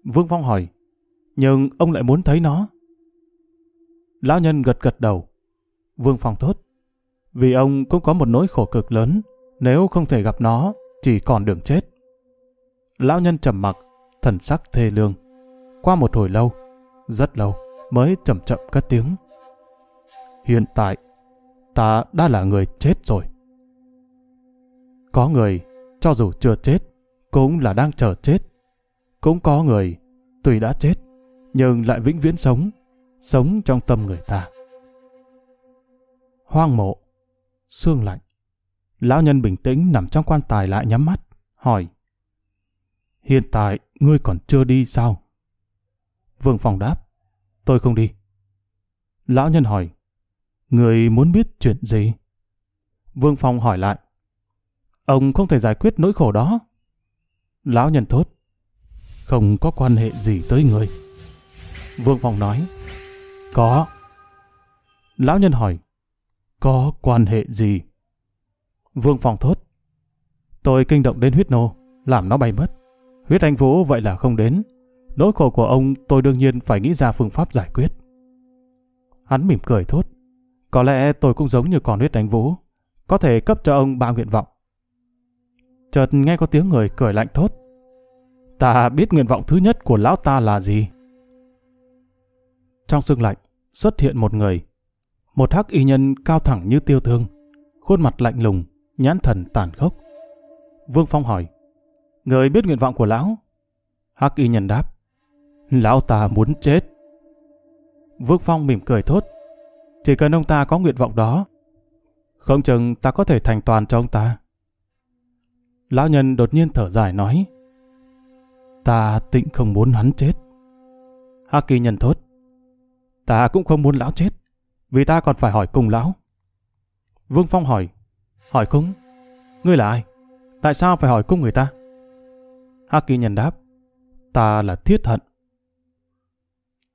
Vương Phong hỏi, nhưng ông lại muốn thấy nó. Lão nhân gật gật đầu. Vương Phong thốt, vì ông cũng có một nỗi khổ cực lớn, nếu không thể gặp nó, chỉ còn đường chết. Lão nhân trầm mặc, thần sắc thê lương. Qua một hồi lâu, rất lâu, mới chậm chậm cất tiếng. Hiện tại, ta đã là người chết rồi. Có người, cho dù chưa chết, cũng là đang chờ chết. Cũng có người, tuy đã chết, nhưng lại vĩnh viễn sống, sống trong tâm người ta. Hoang mộ, xương lạnh. Lão nhân bình tĩnh nằm trong quan tài lại nhắm mắt, hỏi. Hiện tại, ngươi còn chưa đi sao? Vương Phong đáp. Tôi không đi. Lão nhân hỏi. Người muốn biết chuyện gì? Vương Phong hỏi lại. Ông không thể giải quyết nỗi khổ đó. Lão nhân thốt. Không có quan hệ gì tới người. Vương Phong nói. Có. Lão nhân hỏi. Có quan hệ gì? Vương Phong thốt. Tôi kinh động đến huyết nô, làm nó bay mất. Huyết anh vũ vậy là không đến. Nỗi khổ của ông tôi đương nhiên phải nghĩ ra phương pháp giải quyết. Hắn mỉm cười thốt. Có lẽ tôi cũng giống như con huyết anh vũ. Có thể cấp cho ông ba nguyện vọng. Chợt nghe có tiếng người cười lạnh thốt. Ta biết nguyện vọng thứ nhất của lão ta là gì? Trong sương lạnh, xuất hiện một người. Một hắc y nhân cao thẳng như tiêu thương. Khuôn mặt lạnh lùng, nhãn thần tàn khốc. Vương Phong hỏi. Người biết nguyện vọng của lão? Hắc y nhân đáp. Lão ta muốn chết. Vương Phong mỉm cười thốt. Chỉ cần ông ta có nguyện vọng đó, không chừng ta có thể thành toàn cho ông ta. Lão nhân đột nhiên thở dài nói. Ta tịnh không muốn hắn chết. Hắc kỳ nhân thốt. Ta cũng không muốn lão chết, vì ta còn phải hỏi cùng lão. Vương Phong hỏi. Hỏi cung? Ngươi là ai? Tại sao phải hỏi cung người ta? Hắc kỳ nhân đáp. Ta là thiết hận.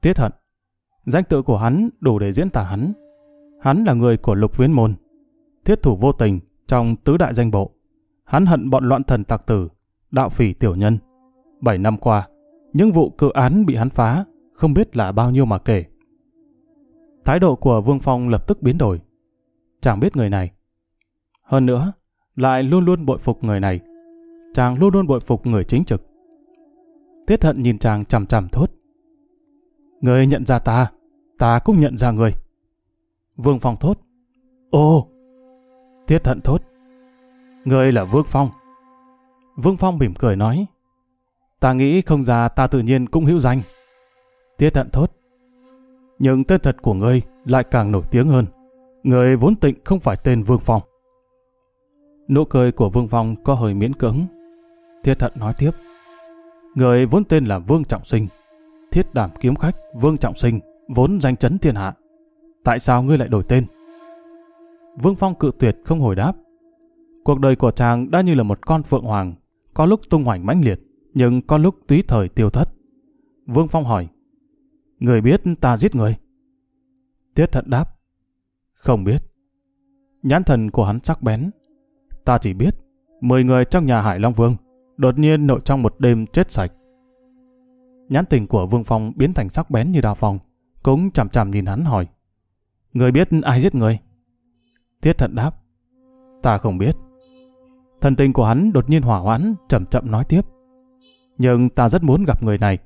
Tiết hận. Danh tự của hắn đủ để diễn tả hắn. Hắn là người của lục viễn môn. Thiết thủ vô tình trong tứ đại danh bộ. Hắn hận bọn loạn thần tặc tử, đạo phỉ tiểu nhân. Bảy năm qua, những vụ cự án bị hắn phá, không biết là bao nhiêu mà kể. Thái độ của Vương Phong lập tức biến đổi. chẳng biết người này. Hơn nữa, lại luôn luôn bội phục người này. Chàng luôn luôn bội phục người chính trực. Tiết hận nhìn chàng chằm chằm thốt. Người nhận ra ta, ta cũng nhận ra người. Vương Phong thốt. Ô! Tiết thận thốt. Người là Vương Phong. Vương Phong mỉm cười nói. Ta nghĩ không ra ta tự nhiên cũng hữu danh. Tiết thận thốt. Nhưng tên thật của ngươi lại càng nổi tiếng hơn. Người vốn tịnh không phải tên Vương Phong. Nụ cười của Vương Phong có hơi miễn cưỡng. Thiết thận nói tiếp. Người vốn tên là Vương Trọng Sinh thiết đảm kiếm khách Vương Trọng Sinh, vốn danh chấn thiên hạ. Tại sao ngươi lại đổi tên? Vương Phong cự tuyệt không hồi đáp. Cuộc đời của chàng đã như là một con phượng hoàng, có lúc tung hoành mãnh liệt, nhưng có lúc túy thời tiêu thất. Vương Phong hỏi, Người biết ta giết người? Tiết thận đáp, Không biết. Nhãn thần của hắn sắc bén ta chỉ biết 10 người trong nhà Hải Long Vương đột nhiên nội trong một đêm chết sạch. Nhãn tình của Vương Phong biến thành sắc bén như đào phòng, cũng chằm chằm nhìn hắn hỏi. Người biết ai giết người? Tiết thận đáp. Ta không biết. Thần tình của hắn đột nhiên hỏa hoãn, chậm chậm nói tiếp. Nhưng ta rất muốn gặp người này.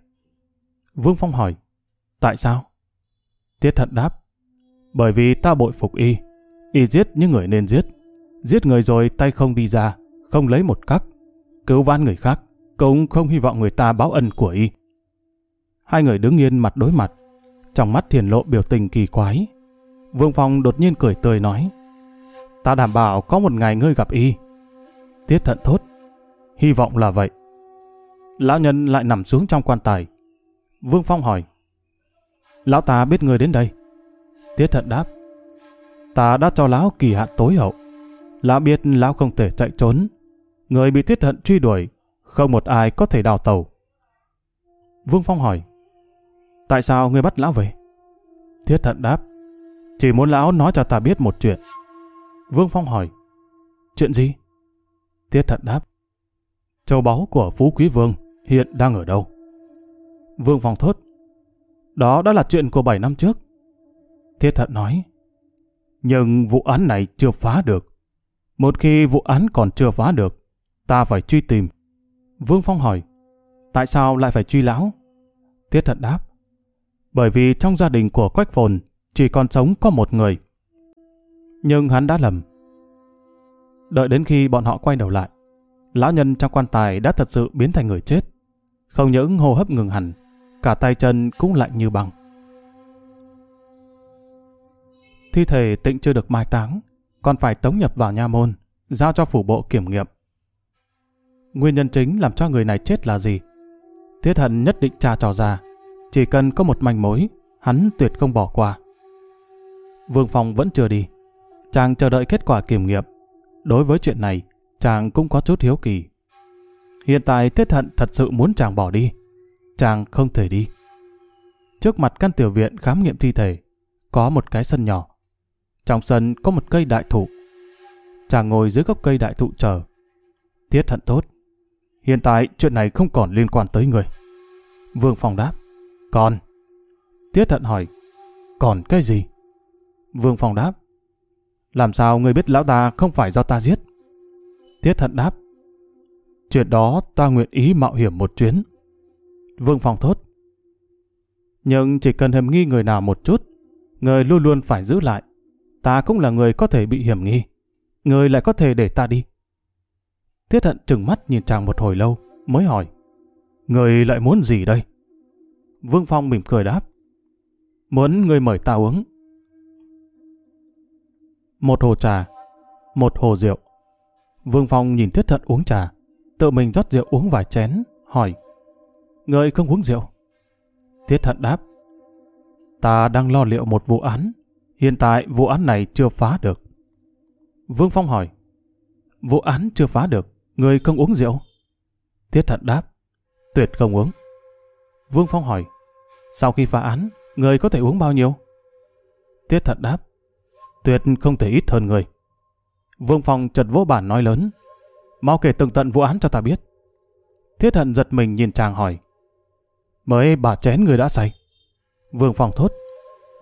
Vương Phong hỏi. Tại sao? Tiết thận đáp. Bởi vì ta bội phục y. Y giết những người nên giết. Giết người rồi tay không đi ra, không lấy một cắc. Cứu van người khác, cũng không hy vọng người ta báo ân của y. Hai người đứng yên mặt đối mặt. Trong mắt thiền lộ biểu tình kỳ quái. Vương Phong đột nhiên cười tươi nói. Ta đảm bảo có một ngày ngươi gặp y. Tiết thận thốt. Hy vọng là vậy. Lão nhân lại nằm xuống trong quan tài. Vương Phong hỏi. Lão ta biết ngươi đến đây. Tiết thận đáp. Ta đã cho lão kỳ hạn tối hậu. Lão biết lão không thể chạy trốn. Người bị tiết hận truy đuổi, không một ai có thể đào tàu. Vương Phong hỏi. Tại sao ngươi bắt lão về? Thiết thận đáp. Chỉ muốn lão nói cho ta biết một chuyện. Vương Phong hỏi. Chuyện gì? Tiết thận đáp. Châu báu của Phú Quý Vương hiện đang ở đâu? Vương Phong thốt. Đó đã là chuyện của 7 năm trước. Thiết thận nói. Nhưng vụ án này chưa phá được. Một khi vụ án còn chưa phá được, ta phải truy tìm. Vương Phong hỏi. Tại sao lại phải truy lão? Tiết thận đáp. Bởi vì trong gia đình của Quách Phồn chỉ còn sống có một người. Nhưng hắn đã lầm. Đợi đến khi bọn họ quay đầu lại, lão nhân trong quan tài đã thật sự biến thành người chết. Không những hô hấp ngừng hẳn, cả tay chân cũng lạnh như băng. Thi thể tịnh chưa được mai táng, còn phải tống nhập vào nha môn, giao cho phủ bộ kiểm nghiệm. Nguyên nhân chính làm cho người này chết là gì? Tiết hận nhất định tra trò ra, chỉ cần có một manh mối, hắn tuyệt không bỏ qua. Vương Phong vẫn chưa đi. Chàng chờ đợi kết quả kiểm nghiệm. Đối với chuyện này, chàng cũng có chút hiếu kỳ. Hiện tại Tiết Hận thật sự muốn chàng bỏ đi. Chàng không thể đi. Trước mặt căn tiểu viện khám nghiệm thi thể, có một cái sân nhỏ. Trong sân có một cây đại thụ. Chàng ngồi dưới gốc cây đại thụ chờ. Tiết Hận tốt. Hiện tại chuyện này không còn liên quan tới người. Vương Phong đáp. Còn. Tiết Hận hỏi. Còn cái gì? Vương Phong đáp. Làm sao người biết lão ta không phải do ta giết? Tiết Hận đáp. Chuyện đó ta nguyện ý mạo hiểm một chuyến. Vương Phong thốt. Nhưng chỉ cần hiểm nghi người nào một chút, người luôn luôn phải giữ lại. Ta cũng là người có thể bị hiểm nghi. Người lại có thể để ta đi. Tiết hận trừng mắt nhìn chàng một hồi lâu, mới hỏi. Người lại muốn gì đây? Vương Phong mỉm cười đáp. Muốn người mời ta uống. Một hồ trà, một hồ rượu. Vương Phong nhìn Tiết Thận uống trà, tự mình rót rượu uống vài chén, hỏi. Người không uống rượu? Tiết Thận đáp. Ta đang lo liệu một vụ án. Hiện tại vụ án này chưa phá được. Vương Phong hỏi. Vụ án chưa phá được, người không uống rượu? Tiết Thận đáp. Tuyệt không uống. Vương Phong hỏi. Sau khi phá án, người có thể uống bao nhiêu? Tiết Thận đáp. Tuyệt không thể ít hơn người. Vương Phong chợt vô bản nói lớn. Mau kể từng tận vụ án cho ta biết. Thiết hận giật mình nhìn chàng hỏi. Mới bà chén người đã say. Vương Phong thốt.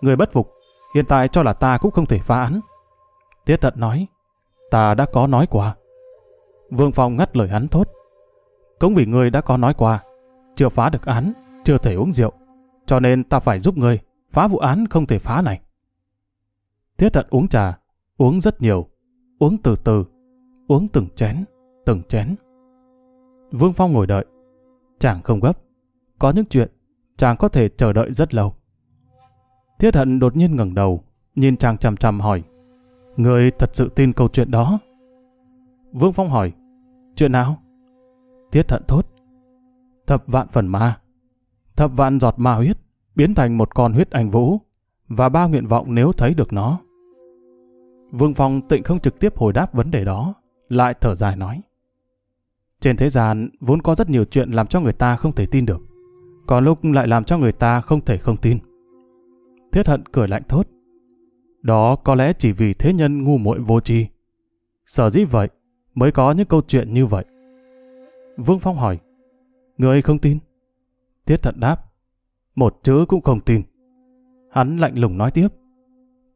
Người bất phục, hiện tại cho là ta cũng không thể phá án. Tiết Thận nói. Ta đã có nói qua. Vương Phong ngắt lời hắn thốt. Cũng vì ngươi đã có nói qua, chưa phá được án, chưa thể uống rượu, cho nên ta phải giúp ngươi phá vụ án không thể phá này. Tiết Thận uống trà, uống rất nhiều, uống từ từ, uống từng chén, từng chén. Vương Phong ngồi đợi. Chàng không gấp. Có những chuyện, chàng có thể chờ đợi rất lâu. Thiết hận đột nhiên ngẩng đầu, nhìn chàng chằm chằm hỏi. Người thật sự tin câu chuyện đó? Vương Phong hỏi. Chuyện nào? Thiết hận thốt. Thập vạn phần ma. Thập vạn giọt ma huyết, biến thành một con huyết ảnh vũ, và ba nguyện vọng nếu thấy được nó. Vương Phong tịnh không trực tiếp hồi đáp vấn đề đó, lại thở dài nói. Trên thế gian vốn có rất nhiều chuyện làm cho người ta không thể tin được, còn lúc lại làm cho người ta không thể không tin. Thiết hận cười lạnh thốt. Đó có lẽ chỉ vì thế nhân ngu muội vô tri. Sở dĩ vậy, mới có những câu chuyện như vậy. Vương Phong hỏi, người không tin? Tiết thận đáp, một chữ cũng không tin. Hắn lạnh lùng nói tiếp,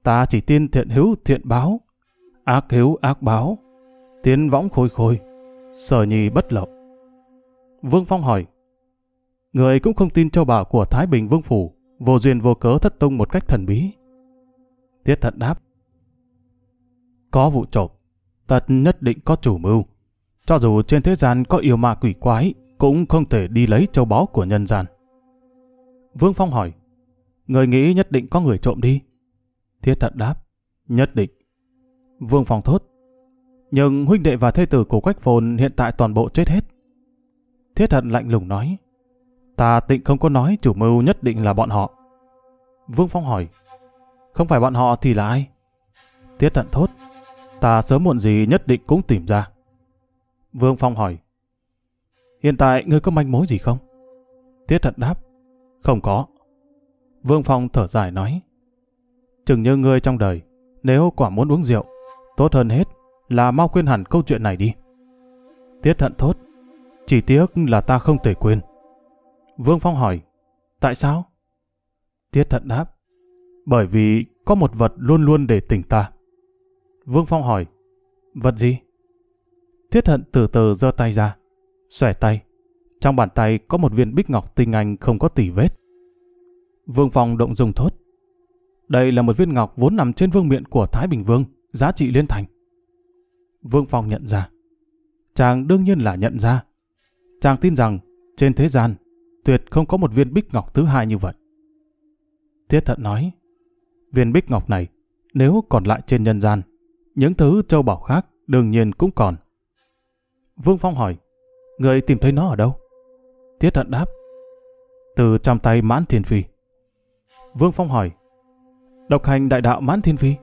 ta chỉ tin thiện hữu thiện báo, ác hữu ác báo, tiến võng khôi khôi, sở nhì bất lậu. Vương Phong hỏi, người cũng không tin châu bảo của Thái Bình Vương Phủ, vô duyên vô cớ thất tung một cách thần bí. Tiết thận đáp, có vụ trộm, tật nhất định có chủ mưu. Cho dù trên thế gian có yêu ma quỷ quái, cũng không thể đi lấy châu báu của nhân gian. Vương Phong hỏi, người nghĩ nhất định có người trộm đi. Thiết thận đáp, nhất định. Vương Phong thốt, nhưng huynh đệ và thê tử của Quách Phồn hiện tại toàn bộ chết hết. Thiết thận lạnh lùng nói, ta tịnh không có nói chủ mưu nhất định là bọn họ. Vương Phong hỏi, không phải bọn họ thì là ai? tiết thận thốt, ta sớm muộn gì nhất định cũng tìm ra. Vương Phong hỏi, hiện tại ngươi có manh mối gì không? Tiết thận đáp, không có. Vương Phong thở dài nói, chừng như ngươi trong đời, nếu quả muốn uống rượu, tốt hơn hết là mau quên hẳn câu chuyện này đi. Tiết thận thốt, chỉ tiếc là ta không thể quên. Vương Phong hỏi, tại sao? Tiết thận đáp, bởi vì có một vật luôn luôn để tỉnh ta. Vương Phong hỏi, vật gì? Thiết hận từ từ giơ tay ra, xòe tay. Trong bàn tay có một viên bích ngọc tinh anh không có tỉ vết. Vương Phong động dùng thốt. Đây là một viên ngọc vốn nằm trên vương miện của Thái Bình Vương, giá trị liên thành. Vương Phong nhận ra. Chàng đương nhiên là nhận ra. Chàng tin rằng trên thế gian tuyệt không có một viên bích ngọc thứ hai như vậy. Tiết thận nói, viên bích ngọc này nếu còn lại trên nhân gian những thứ châu bảo khác đương nhiên cũng còn. Vương Phong hỏi, người tìm thấy nó ở đâu? Tiết Thận đáp, từ trong tay mãn thiên phi. Vương Phong hỏi, độc hành đại đạo mãn thiên phi?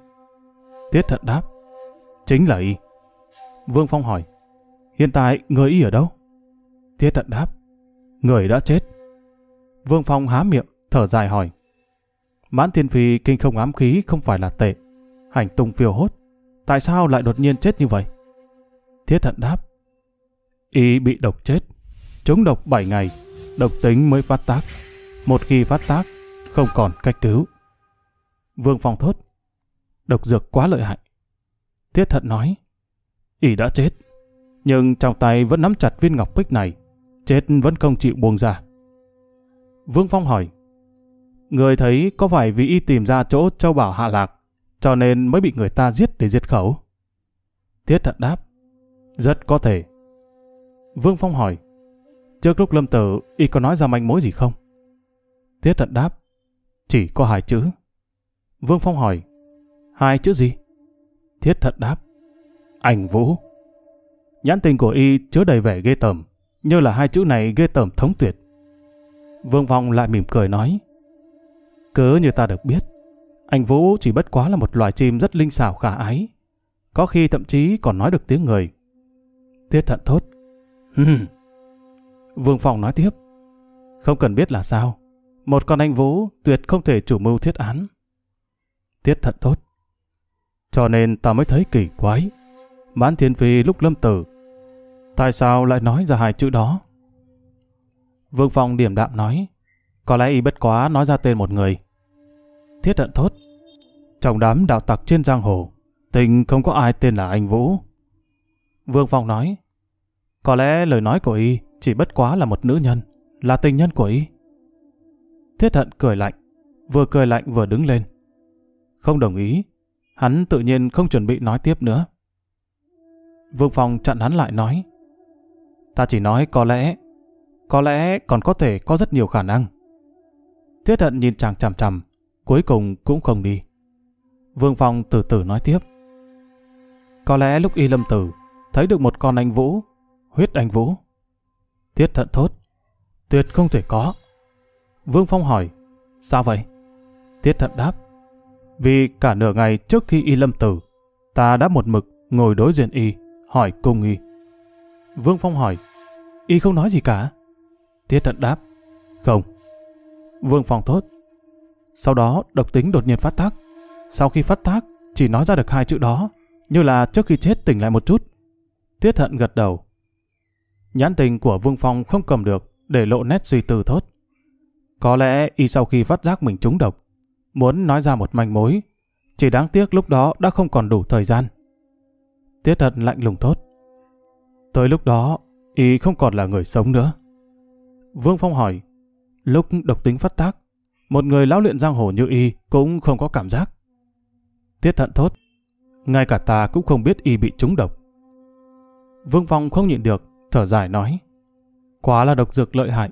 Tiết Thận đáp, chính là y. Vương Phong hỏi, hiện tại người y ở đâu? Tiết Thận đáp, người đã chết. Vương Phong há miệng, thở dài hỏi, mãn thiên phi kinh không ám khí không phải là tệ, hành tung phiêu hốt, Tại sao lại đột nhiên chết như vậy? Thiết hận đáp. Y bị độc chết. Chúng độc 7 ngày, độc tính mới phát tác. Một khi phát tác, không còn cách cứu. Vương Phong thốt. Độc dược quá lợi hại. Thiết hận nói. Y đã chết. Nhưng trong tay vẫn nắm chặt viên ngọc bích này. Chết vẫn không chịu buông ra. Vương Phong hỏi. Người thấy có phải vì y tìm ra chỗ châu bảo hạ lạc cho nên mới bị người ta giết để diệt khẩu. Tiết thận đáp, rất có thể. Vương Phong hỏi, trước lúc lâm tử, y có nói ra manh mối gì không? Tiết thận đáp, chỉ có hai chữ. Vương Phong hỏi, hai chữ gì? Thiết thận đáp, ảnh vũ. Nhãn tình của y chứa đầy vẻ ghê tởm, như là hai chữ này ghê tởm thống tuyệt. Vương Phong lại mỉm cười nói, cứ như ta được biết, anh Vũ chỉ bất quá là một loài chim rất linh xảo khả ái. Có khi thậm chí còn nói được tiếng người. Tiết thận thốt. Vương Phong nói tiếp. Không cần biết là sao. Một con anh Vũ tuyệt không thể chủ mưu thiết án. Tiết thận thốt. Cho nên ta mới thấy kỳ quái. Mãn Thiên Phi lúc lâm tử. Tại sao lại nói ra hai chữ đó? Vương Phong điểm đạm nói. Có lẽ y bất quá nói ra tên một người. Thiết hận thốt. Trong đám đạo tặc trên giang hồ, tình không có ai tên là anh Vũ. Vương Phong nói, có lẽ lời nói của y chỉ bất quá là một nữ nhân, là tình nhân của y. Thiết hận cười lạnh, vừa cười lạnh vừa đứng lên. Không đồng ý, hắn tự nhiên không chuẩn bị nói tiếp nữa. Vương Phong chặn hắn lại nói, ta chỉ nói có lẽ, có lẽ còn có thể có rất nhiều khả năng. Thiết hận nhìn chàng chằm chằm, cuối cùng cũng không đi. Vương Phong từ từ nói tiếp. Có lẽ lúc y lâm tử, thấy được một con anh Vũ, huyết anh Vũ. Tiết thận thốt, tuyệt không thể có. Vương Phong hỏi, sao vậy? Tiết thận đáp, vì cả nửa ngày trước khi y lâm tử, ta đã một mực ngồi đối diện y, hỏi cung y. Vương Phong hỏi, y không nói gì cả. Tiết thận đáp, không. Vương Phong thốt, sau đó độc tính đột nhiên phát tác. Sau khi phát tác, chỉ nói ra được hai chữ đó, như là trước khi chết tỉnh lại một chút. Tiết hận gật đầu. Nhãn tình của Vương Phong không cầm được để lộ nét suy tư thốt. Có lẽ y sau khi phát giác mình trúng độc, muốn nói ra một manh mối, chỉ đáng tiếc lúc đó đã không còn đủ thời gian. Tiết hận lạnh lùng thốt. Tới lúc đó, y không còn là người sống nữa. Vương Phong hỏi, lúc độc tính phát tác, một người lão luyện giang hồ như y cũng không có cảm giác. Tiết hận thốt, ngay cả ta cũng không biết y bị trúng độc. Vương Phong không nhịn được, thở dài nói, quá là độc dược lợi hại,